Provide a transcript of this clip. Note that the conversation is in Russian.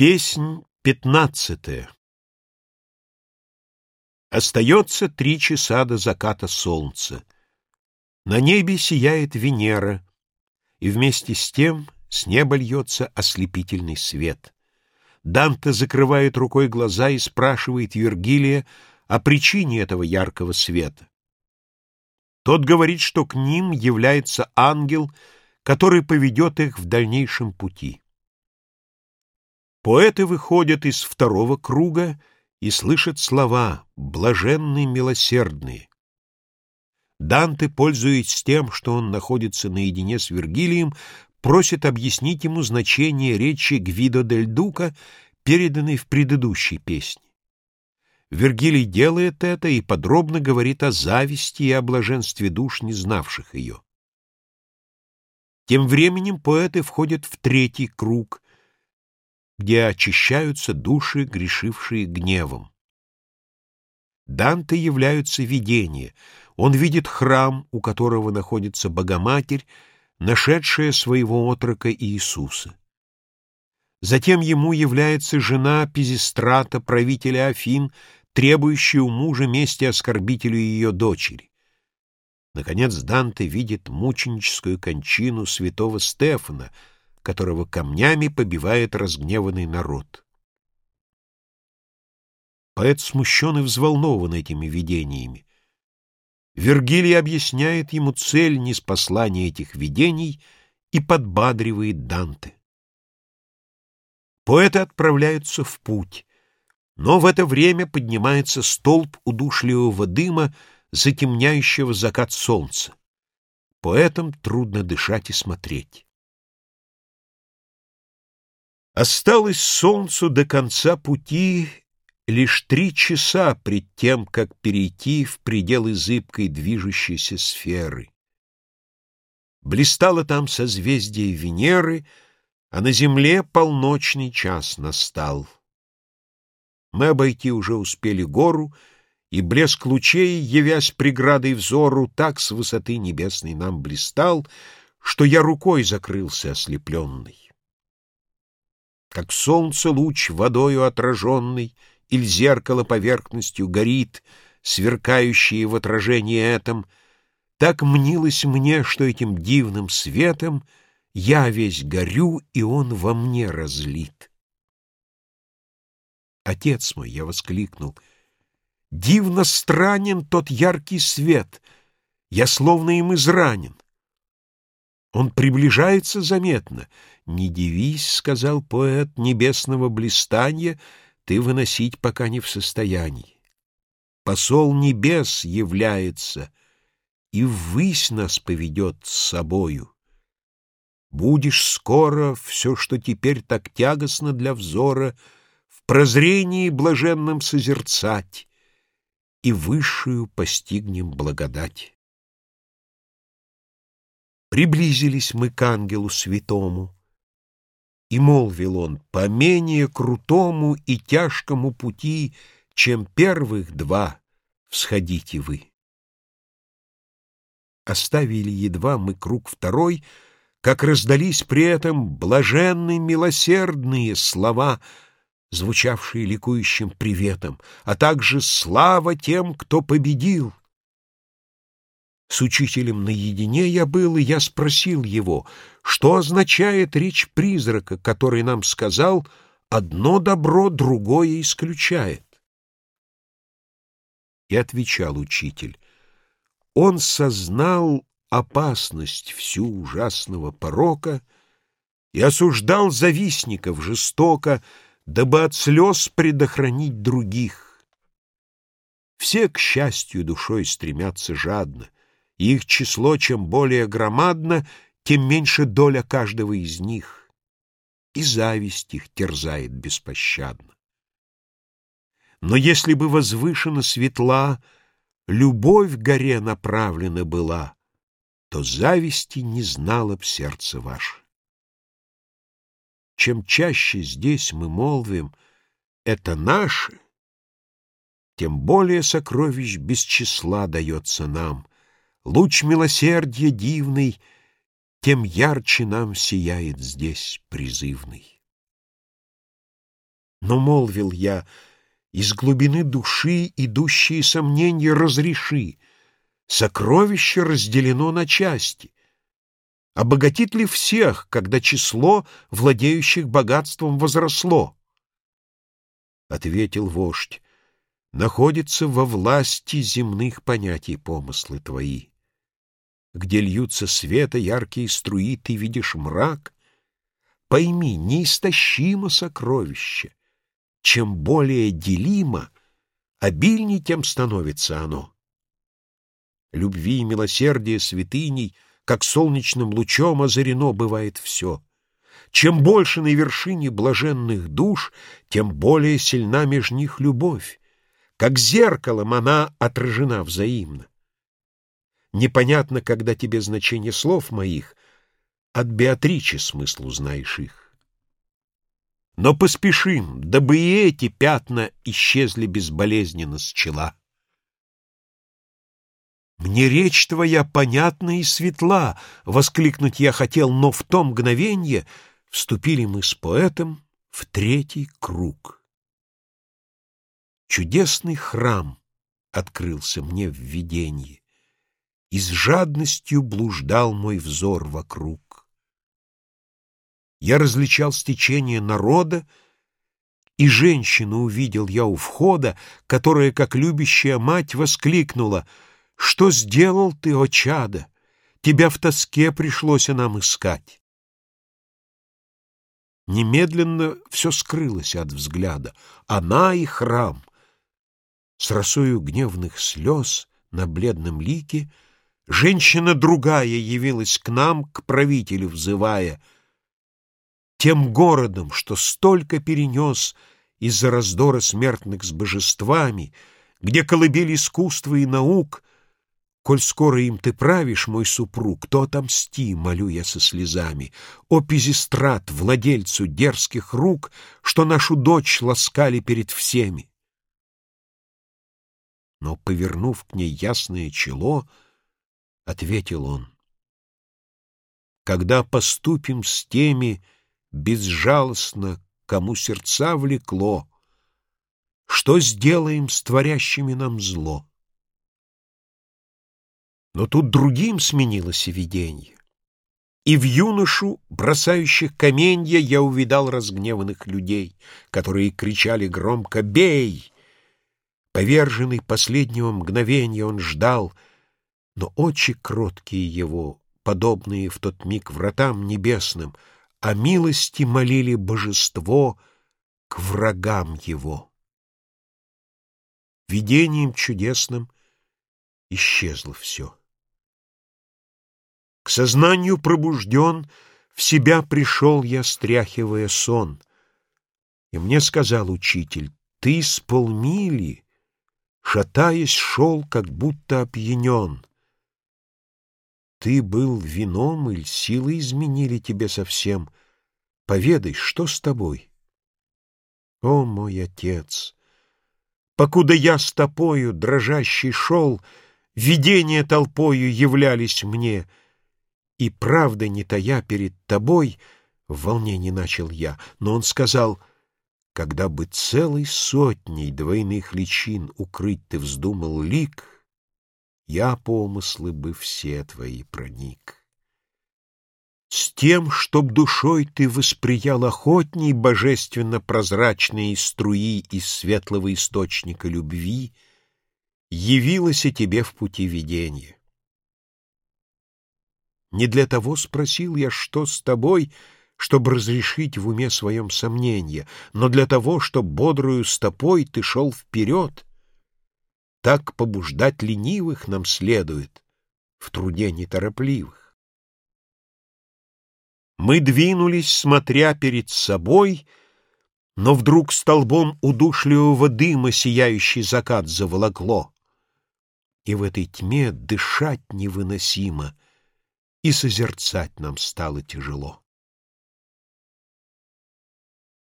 Песнь пятнадцатая Остается три часа до заката солнца. На небе сияет Венера, и вместе с тем с неба льется ослепительный свет. Данте закрывает рукой глаза и спрашивает Вергилия о причине этого яркого света. Тот говорит, что к ним является ангел, который поведет их в дальнейшем пути. Поэты выходят из второго круга и слышат слова «блаженные милосердные». Данте, пользуясь тем, что он находится наедине с Вергилием, просит объяснить ему значение речи Гвидо дель Дука, переданной в предыдущей песне. Вергилий делает это и подробно говорит о зависти и о блаженстве душ, не знавших ее. Тем временем поэты входят в третий круг, где очищаются души, грешившие гневом. Данте являются видения. Он видит храм, у которого находится Богоматерь, нашедшая своего отрока Иисуса. Затем ему является жена Пизистрата, правителя Афин, требующая у мужа мести оскорбителю ее дочери. Наконец Данте видит мученическую кончину святого Стефана — которого камнями побивает разгневанный народ. Поэт смущен и взволнован этими видениями. Вергилий объясняет ему цель неспослания этих видений и подбадривает Данте. Поэты отправляются в путь, но в это время поднимается столб удушливого дыма, затемняющего закат солнца. Поэтам трудно дышать и смотреть. Осталось солнцу до конца пути лишь три часа пред тем, как перейти в пределы зыбкой движущейся сферы. Блистало там созвездие Венеры, а на земле полночный час настал. Мы обойти уже успели гору, и блеск лучей, явясь преградой взору, так с высоты небесной нам блистал, что я рукой закрылся ослепленный как солнце луч водою отраженный или зеркало поверхностью горит, сверкающее в отражении этом, так мнилось мне, что этим дивным светом я весь горю, и он во мне разлит. «Отец мой!» — я воскликнул. «Дивно странен тот яркий свет! Я словно им изранен!» Он приближается заметно. «Не дивись, — сказал поэт, — небесного блистанья ты выносить пока не в состоянии. Посол небес является, и ввысь нас поведет с собою. Будешь скоро все, что теперь так тягостно для взора, в прозрении блаженном созерцать, и высшую постигнем благодать. Приблизились мы к ангелу святому, и молвил он, по менее крутому и тяжкому пути, чем первых два, всходите вы. Оставили едва мы круг второй, как раздались при этом блаженные милосердные слова, звучавшие ликующим приветом, а также слава тем, кто победил. С учителем наедине я был, и я спросил его, что означает речь призрака, который нам сказал «одно добро другое исключает». И отвечал учитель, он сознал опасность всю ужасного порока и осуждал завистников жестоко, дабы от слез предохранить других. Все, к счастью, душой стремятся жадно, их число чем более громадно, тем меньше доля каждого из них, и зависть их терзает беспощадно. Но если бы возвышена светла, любовь горе направлена была, то зависти не знала б сердце ваше. Чем чаще здесь мы молвим «это наше», тем более сокровищ без числа дается нам, Луч милосердия дивный, Тем ярче нам сияет здесь призывный. Но молвил я, из глубины души идущие сомнения разреши. Сокровище разделено на части. Обогатит ли всех, когда число владеющих богатством возросло? Ответил вождь, находится во власти земных понятий помыслы твои. Где льются света яркие струи, ты видишь мрак. Пойми, неистощимо сокровище. Чем более делимо, обильней тем становится оно. Любви и милосердия святыней, как солнечным лучом озарено бывает все. Чем больше на вершине блаженных душ, тем более сильна меж них любовь. Как зеркалом она отражена взаимно. Непонятно, когда тебе значение слов моих, от Беатричи смысл узнаешь их. Но поспешим, дабы и эти пятна исчезли безболезненно с чела. «Мне речь твоя понятна и светла!» — воскликнуть я хотел, но в то мгновенье вступили мы с поэтом в третий круг. Чудесный храм открылся мне в виденье, и с жадностью блуждал мой взор вокруг. Я различал стечение народа, и женщину увидел я у входа, которая, как любящая мать, воскликнула «Что сделал ты, о чадо? Тебя в тоске пришлось нам искать». Немедленно все скрылось от взгляда. Она и храм. С росою гневных слез на бледном лике Женщина другая явилась к нам, к правителю взывая, Тем городом, что столько перенес Из-за раздора смертных с божествами, Где колыбель искусства и наук, Коль скоро им ты правишь, мой супруг, То отомсти, молю я со слезами, О, Пизистрат, владельцу дерзких рук, Что нашу дочь ласкали перед всеми. Но, повернув к ней ясное чело, — ответил он. Когда поступим с теми безжалостно, кому сердца влекло, что сделаем с творящими нам зло? Но тут другим сменилось видение. И в юношу, бросающих каменья, я увидал разгневанных людей, которые кричали громко «Бей!». Поверженный последнего мгновения он ждал — но очи кроткие его, подобные в тот миг вратам небесным, о милости молили божество к врагам его. Видением чудесным исчезло все. К сознанию пробужден, в себя пришел я, стряхивая сон. И мне сказал учитель, ты с полмили, шатаясь, шел, как будто опьянен. Ты был вином или силы изменили тебе совсем? Поведай, что с тобой? О, мой отец! Покуда я с тобою, дрожащий, шел, Видения толпою являлись мне, И правда не тая перед тобой, В волнении начал я, но он сказал, Когда бы целой сотней двойных личин Укрыть ты вздумал лик — я помыслы бы все твои проник. С тем, чтоб душой ты восприял охотней божественно прозрачные струи из светлого источника любви, явилось и тебе в пути видения. Не для того спросил я, что с тобой, чтобы разрешить в уме своем сомнение, но для того, чтоб бодрую стопой ты шел вперед, так побуждать ленивых нам следует, в труде неторопливых. Мы двинулись, смотря перед собой, но вдруг столбом удушливого дыма сияющий закат заволокло, и в этой тьме дышать невыносимо, и созерцать нам стало тяжело.